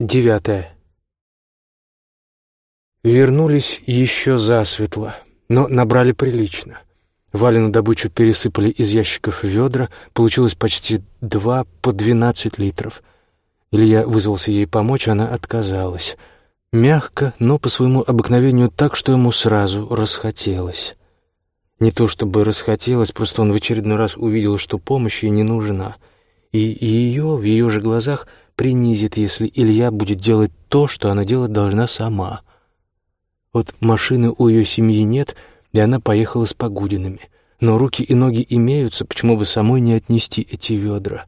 Девятое. Вернулись еще засветло, но набрали прилично. Валину добычу пересыпали из ящиков ведра, получилось почти два по двенадцать литров. Илья вызвался ей помочь, она отказалась. Мягко, но по своему обыкновению так, что ему сразу расхотелось. Не то чтобы расхотелось, просто он в очередной раз увидел, что помощь ей не нужна. И ее в ее же глазах принизит, если Илья будет делать то, что она делать должна сама. Вот машины у ее семьи нет — и она поехала с Погудинами. Но руки и ноги имеются, почему бы самой не отнести эти ведра?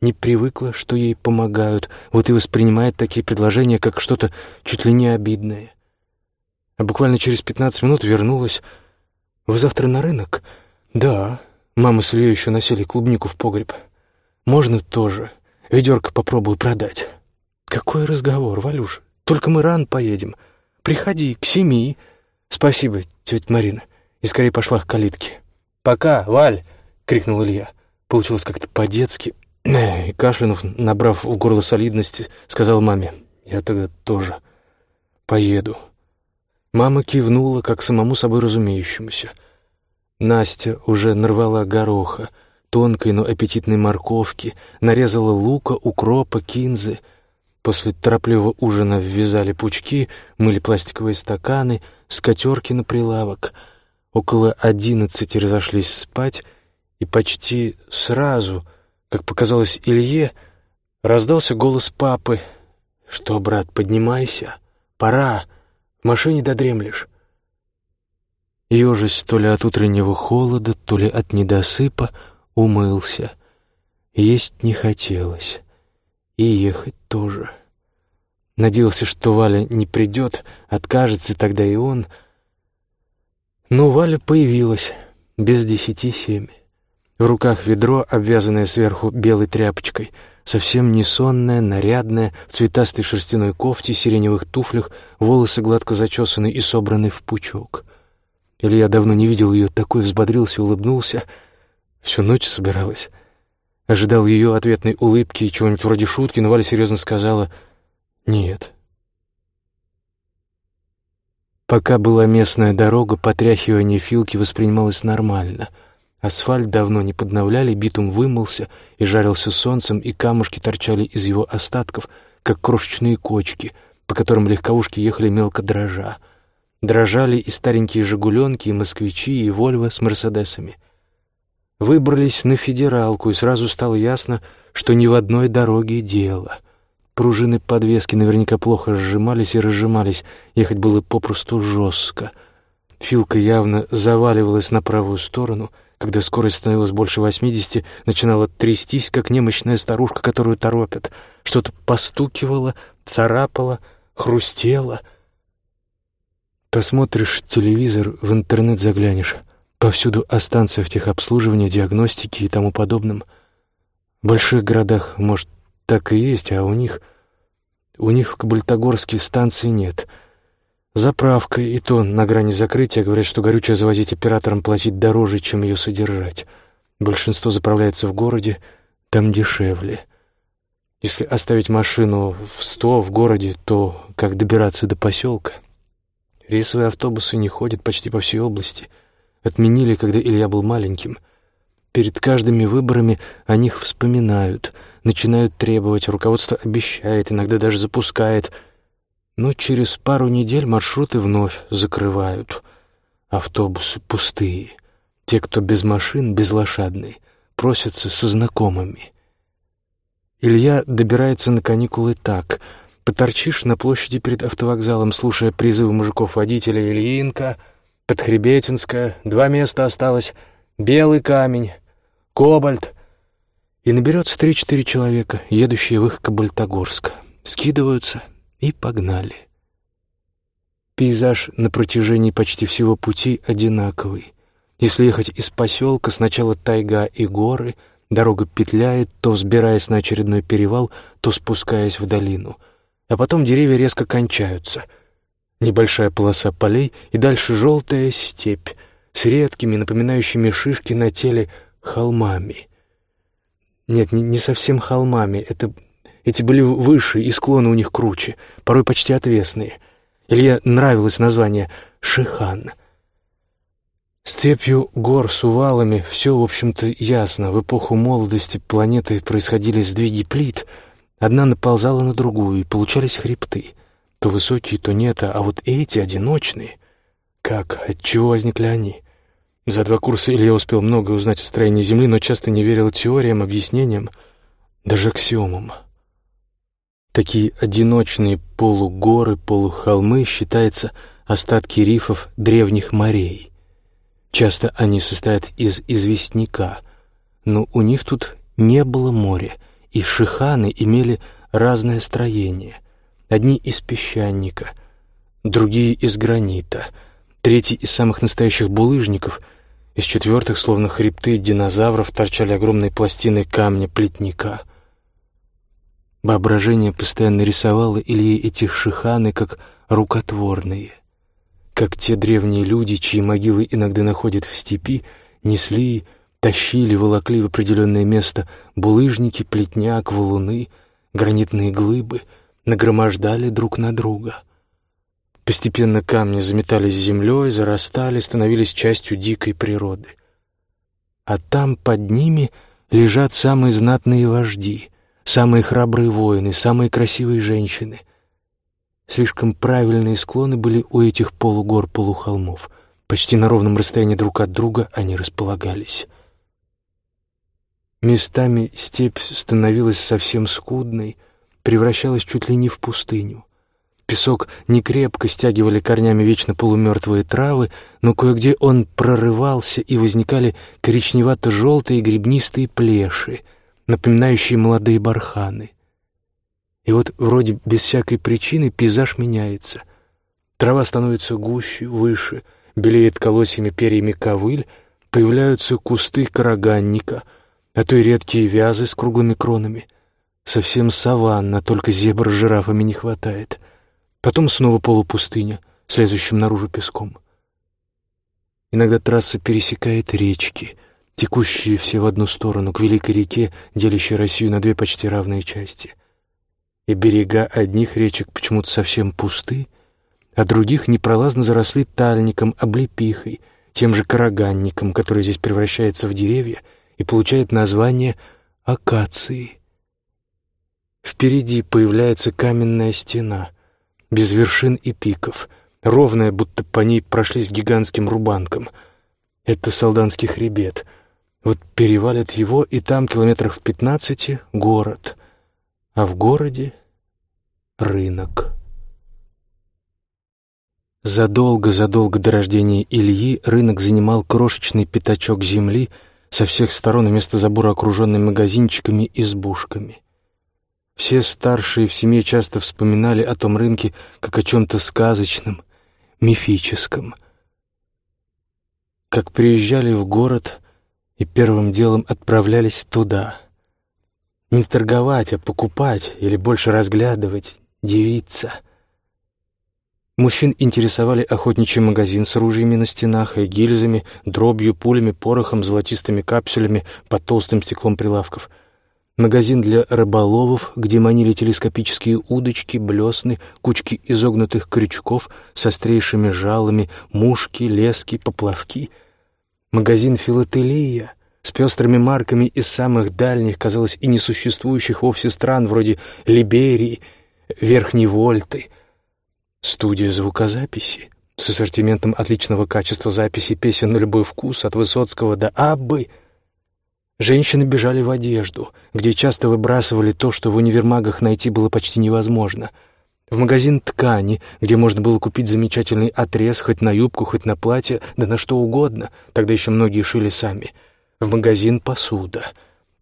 Не привыкла, что ей помогают, вот и воспринимает такие предложения, как что-то чуть ли не обидное. А буквально через пятнадцать минут вернулась. «Вы завтра на рынок?» «Да». Мама с Ильей еще носили клубнику в погреб. «Можно тоже. Ведерко попробую продать». «Какой разговор, Валюш? Только мы рано поедем. Приходи к семи». «Спасибо, тетя Марина», и скорее пошла к калитке. «Пока, Валь!» — крикнул Илья. Получилось как-то по-детски. И Кашлянув, набрав в горло солидности, сказал маме, «Я тогда тоже поеду». Мама кивнула, как самому собой разумеющемуся. Настя уже нарвала гороха, тонкой, но аппетитной морковки, нарезала лука, укропа, кинзы — После торопливого ужина ввязали пучки, мыли пластиковые стаканы, скатерки на прилавок. Около одиннадцати разошлись спать, и почти сразу, как показалось Илье, раздался голос папы. «Что, брат, поднимайся, пора, в машине додремлешь». Ежась то ли от утреннего холода, то ли от недосыпа, умылся. Есть не хотелось. И ехать тоже. Надеялся, что Валя не придет, откажется тогда и он. Но Валя появилась без десяти семь. В руках ведро, обвязанное сверху белой тряпочкой, совсем не сонная, нарядная, в цветастой шерстяной кофте, сиреневых туфлях, волосы гладко зачесаны и собраны в пучок. Илья давно не видел ее такой, взбодрился, улыбнулся. Всю ночь собиралась. Ожидал ее ответной улыбки и чего-нибудь вроде шутки, но Валя серьезно сказала «нет». Пока была местная дорога, потряхивание филки воспринималось нормально. Асфальт давно не подновляли, битум вымылся и жарился солнцем, и камушки торчали из его остатков, как крошечные кочки, по которым легковушки ехали мелко дрожа. Дрожали и старенькие «Жигуленки», и «Москвичи», и «Вольво» с «Мерседесами». Выбрались на федералку, и сразу стало ясно, что ни в одной дороге дело. Пружины подвески наверняка плохо сжимались и разжимались, ехать было попросту жестко. Филка явно заваливалась на правую сторону, когда скорость становилась больше восьмидесяти, начинала трястись, как немощная старушка, которую торопят. Что-то постукивало, царапало, хрустело. Посмотришь телевизор, в интернет заглянешь — Повсюду о станциях техобслуживания, диагностики и тому подобном. В больших городах, может, так и есть, а у них... У них в Кабальтогорске станции нет. Заправка и то на грани закрытия. Говорят, что горючее завозить операторам платить дороже, чем ее содержать. Большинство заправляется в городе, там дешевле. Если оставить машину в сто в городе, то как добираться до поселка? Рейсовые автобусы не ходят почти по всей области — Отменили, когда Илья был маленьким. Перед каждыми выборами о них вспоминают, начинают требовать, руководство обещает, иногда даже запускает. Но через пару недель маршруты вновь закрывают. Автобусы пустые. Те, кто без машин, безлошадные, просятся со знакомыми. Илья добирается на каникулы так. Поторчишь на площади перед автовокзалом, слушая призывы мужиков-водителя Ильинка — Подхребетинская, два места осталось, Белый камень, Кобальт. И наберется три-четыре человека, едущие в их Кабальтогорск. Скидываются и погнали. Пейзаж на протяжении почти всего пути одинаковый. Если ехать из поселка, сначала тайга и горы, дорога петляет, то взбираясь на очередной перевал, то спускаясь в долину. А потом деревья резко кончаются — Небольшая полоса полей и дальше желтая степь с редкими, напоминающими шишки на теле, холмами. Нет, не, не совсем холмами, это Эти были выше, и склоны у них круче, порой почти отвесные. Илье нравилось название «Шихан». Степью гор с увалами все, в общем-то, ясно. В эпоху молодости планеты происходили сдвиги плит. Одна наползала на другую, и получались хребты. То высокие, то нет, а вот эти, одиночные. Как, отчего возникли они? За два курса Илья успел многое узнать о строении Земли, но часто не верил теориям, объяснениям, даже аксиомам. Такие одиночные полугоры, полухолмы считаются остатки рифов древних морей. Часто они состоят из известняка, но у них тут не было моря, и шиханы имели разное строение. Одни из песчаника, другие из гранита, третий из самых настоящих булыжников, из четвертых, словно хребты динозавров, торчали огромные пластины камня плетника — Воображение постоянно рисовало Илье эти шиханы как рукотворные, как те древние люди, чьи могилы иногда находят в степи, несли, тащили, волокли в определенное место булыжники, плетняк, валуны, гранитные глыбы, нагромождали друг на друга. Постепенно камни заметались землей, зарастали, становились частью дикой природы. А там под ними лежат самые знатные вожди — самые храбрые воины, самые красивые женщины. Слишком правильные склоны были у этих полугор-полухолмов. Почти на ровном расстоянии друг от друга они располагались. Местами степь становилась совсем скудной, превращалась чуть ли не в пустыню. Песок некрепко стягивали корнями вечно полумертвые травы, но кое-где он прорывался, и возникали коричневато-желтые грибнистые плеши — напоминающие молодые барханы. И вот вроде без всякой причины пейзаж меняется. Трава становится гуще, выше, белеет колосьями перьями ковыль, появляются кусты караганника, а то и редкие вязы с круглыми кронами. Совсем саванна, только зебр с жирафами не хватает. Потом снова полупустыня, слезущим наружу песком. Иногда трасса пересекает речки — текущие все в одну сторону, к великой реке, делящей Россию на две почти равные части. И берега одних речек почему-то совсем пусты, а других непролазно заросли тальником, облепихой, тем же караганником, который здесь превращается в деревья и получает название акации. Впереди появляется каменная стена, без вершин и пиков, ровная, будто по ней прошлись гигантским рубанком. Это Салданский хребет — вот перевалят его, и там километров в пятнадцати — город, а в городе — рынок. Задолго-задолго до рождения Ильи рынок занимал крошечный пятачок земли, со всех сторон вместо забора окруженный магазинчиками и избушками. Все старшие в семье часто вспоминали о том рынке как о чем-то сказочном, мифическом. Как приезжали в город, и первым делом отправлялись туда. Не торговать, а покупать или больше разглядывать, девиться. Мужчин интересовали охотничий магазин с ружьями на стенах и гильзами, дробью, пулями, порохом, золотистыми капсулями под толстым стеклом прилавков. Магазин для рыболовов, где манили телескопические удочки, блесны, кучки изогнутых крючков с острейшими жалами, мушки, лески, поплавки — Магазин «Филателия» с пестрыми марками из самых дальних, казалось, и несуществующих вовсе стран, вроде Либерии, Верхней Вольты. Студия звукозаписи с ассортиментом отличного качества записи песен на любой вкус, от Высоцкого до Аббы. Женщины бежали в одежду, где часто выбрасывали то, что в универмагах найти было почти невозможно — в магазин ткани, где можно было купить замечательный отрез хоть на юбку, хоть на платье, да на что угодно, тогда еще многие шили сами, в магазин посуда,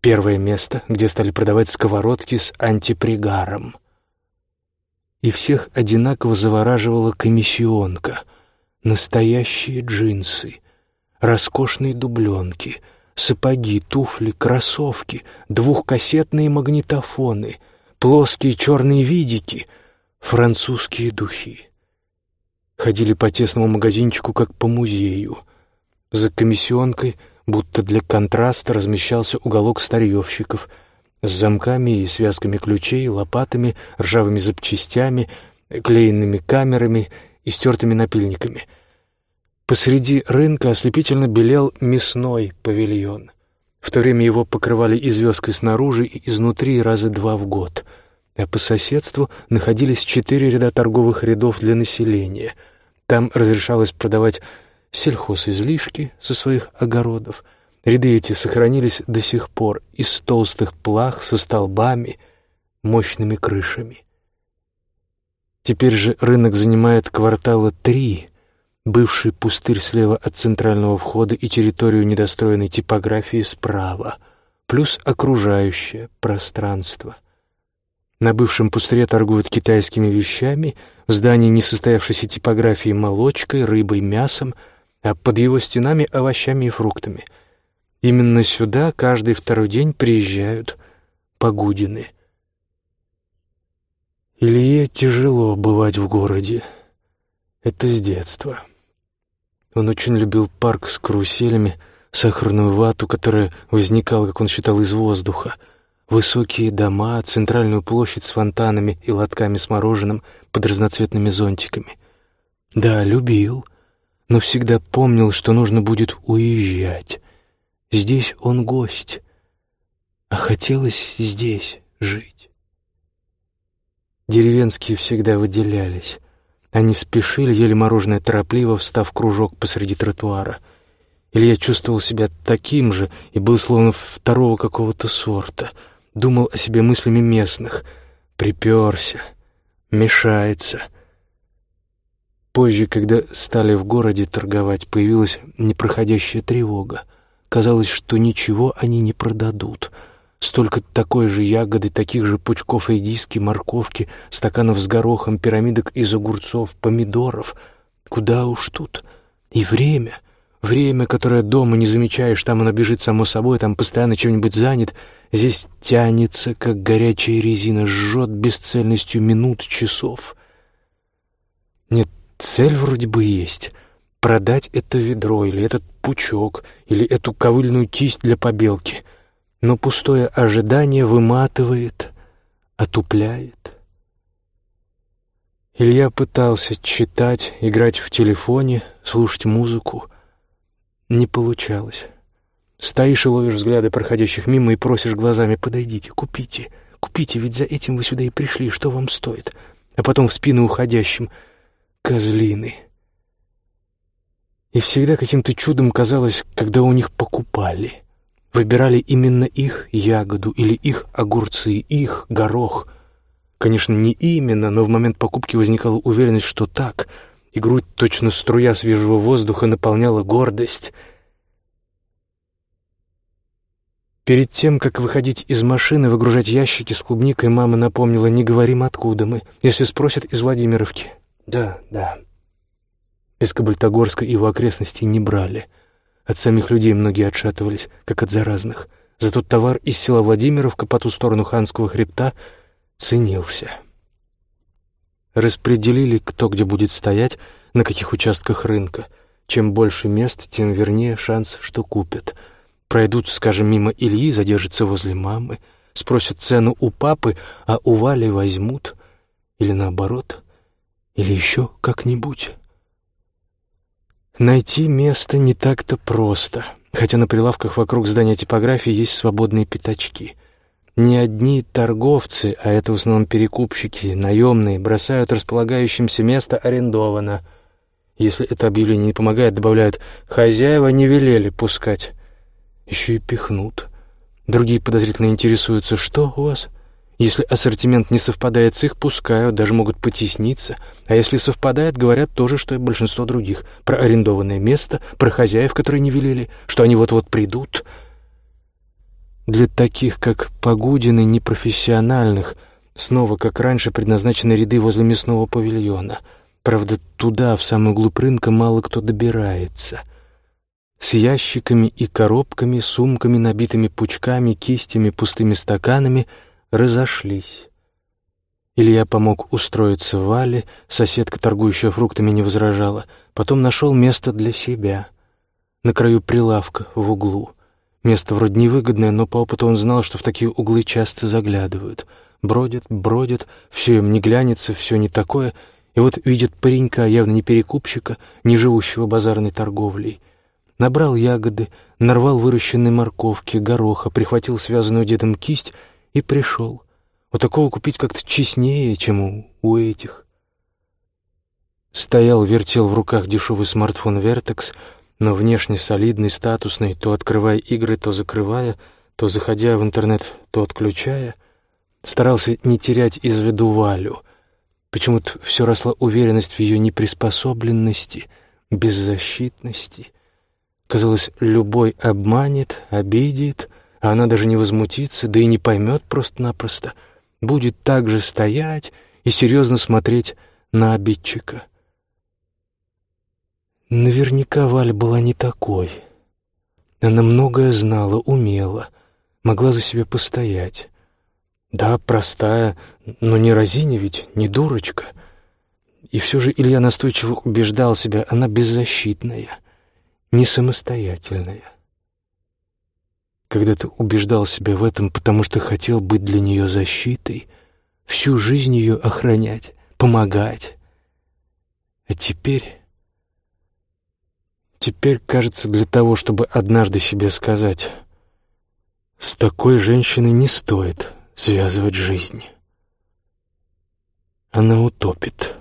первое место, где стали продавать сковородки с антипригаром. И всех одинаково завораживала комиссионка, настоящие джинсы, роскошные дубленки, сапоги, туфли, кроссовки, двухкассетные магнитофоны, плоские черные видики — французские духи. Ходили по тесному магазинчику, как по музею. За комиссионкой, будто для контраста, размещался уголок старьевщиков, с замками и связками ключей, лопатами, ржавыми запчастями, клеенными камерами и стертыми напильниками. Посреди рынка ослепительно белел мясной павильон. В то время его покрывали и звездкой снаружи, и изнутри раза два в год. А по соседству находились четыре ряда торговых рядов для населения. Там разрешалось продавать сельхозизлишки со своих огородов. Ряды эти сохранились до сих пор из толстых плах со столбами, мощными крышами. Теперь же рынок занимает квартала три, бывший пустырь слева от центрального входа и территорию недостроенной типографии справа, плюс окружающее пространство. На бывшем пустыре торгуют китайскими вещами, в здании несостоявшейся типографии молочкой, рыбой, мясом, а под его стенами овощами и фруктами. Именно сюда каждый второй день приезжают погудины — Илье тяжело бывать в городе. Это с детства. Он очень любил парк с каруселями, сахарную вату, которая возникала, как он считал, из воздуха, высокие дома, центральную площадь с фонтанами и лотками с мороженым под разноцветными зонтиками. Да, любил, но всегда помнил, что нужно будет уезжать. Здесь он гость, а хотелось здесь жить. Деревенские всегда выделялись. Они спешили, ели мороженое торопливо, встав кружок посреди тротуара. Или я чувствовал себя таким же и был словно второго какого-то сорта. Думал о себе мыслями местных. Приперся. Мешается. Позже, когда стали в городе торговать, появилась непроходящая тревога. Казалось, что ничего они не продадут — Столько такой же ягоды, таких же пучков редиски, морковки, стаканов с горохом, пирамидок из огурцов, помидоров. Куда уж тут? И время. Время, которое дома не замечаешь, там оно бежит само собой, там постоянно чем-нибудь занят. Здесь тянется, как горячая резина, жжет бесцельностью минут, часов. Нет, цель вроде бы есть. Продать это ведро, или этот пучок, или эту ковыльную кисть для побелки — но пустое ожидание выматывает, отупляет. Илья пытался читать, играть в телефоне, слушать музыку. Не получалось. Стоишь и ловишь взгляды проходящих мимо и просишь глазами «подойдите, купите, купите, ведь за этим вы сюда и пришли, что вам стоит?» А потом в спину уходящим «козлины». И всегда каким-то чудом казалось, когда у них покупали выбирали именно их ягоду или их огурцы, их горох. Конечно, не именно, но в момент покупки возникала уверенность, что так, и грудь, точно струя свежего воздуха, наполняла гордость. Перед тем, как выходить из машины, выгружать ящики с клубникой, мама напомнила, не говорим, откуда мы, если спросят из Владимировки. Да, да. Из Кабальтогорска и его окрестностей не брали — от самих людей многие отшатывались, как от заразных. Зато товар из села Владимировка по ту сторону Ханского хребта ценился. Распределили, кто где будет стоять, на каких участках рынка. Чем больше мест, тем вернее шанс, что купят. Пройдут, скажем, мимо Ильи, задержатся возле мамы, спросят цену у папы, а у Вали возьмут. Или наоборот, или еще как-нибудь. Найти место не так-то просто, хотя на прилавках вокруг здания типографии есть свободные пятачки. Не одни торговцы, а это в основном перекупщики, наемные, бросают располагающимся место арендовано. Если это объявление не помогает, добавляют «хозяева не велели пускать». Еще и пихнут. Другие подозрительно интересуются «что у вас?» Если ассортимент не совпадает с их, пускают, даже могут потесниться. А если совпадает, говорят то же, что и большинство других. Про арендованное место, про хозяев, которые не велели, что они вот-вот придут. Для таких, как Погудины, непрофессиональных, снова, как раньше, предназначены ряды возле мясного павильона. Правда, туда, в самый глубь рынка, мало кто добирается. С ящиками и коробками, сумками, набитыми пучками, кистями, пустыми стаканами — разошлись. Илья помог устроиться Вале, соседка, торгующая фруктами, не возражала. Потом нашел место для себя. На краю прилавка, в углу. Место вроде невыгодное, но по опыту он знал, что в такие углы часто заглядывают. Бродят, бродят, все им не глянется, все не такое. И вот видит паренька, явно не перекупщика, не живущего базарной торговлей. Набрал ягоды, нарвал выращенной морковки, гороха, прихватил связанную дедом кисть и пришел. У такого купить как-то честнее, чем у, у этих. Стоял, вертел в руках дешевый смартфон «Вертекс», но внешне солидный, статусный, то открывая игры, то закрывая, то заходя в интернет, то отключая. Старался не терять из виду Валю. Почему-то все росла уверенность в ее неприспособленности, беззащитности. Казалось, любой обманет, обидит, а она даже не возмутится, да и не поймет просто-напросто. Будет так же стоять и серьезно смотреть на обидчика. Наверняка Валя была не такой. Она многое знала, умела, могла за себя постоять. Да, простая, но не разиня ведь, не дурочка. И все же Илья настойчиво убеждал себя, она беззащитная, не самостоятельная. Когда ты убеждал себя в этом, потому что хотел быть для нее защитой, всю жизнь ее охранять, помогать. А теперь Теперь, кажется, для того, чтобы однажды себе сказать, с такой женщиной не стоит связывать жизнь. Она утопит.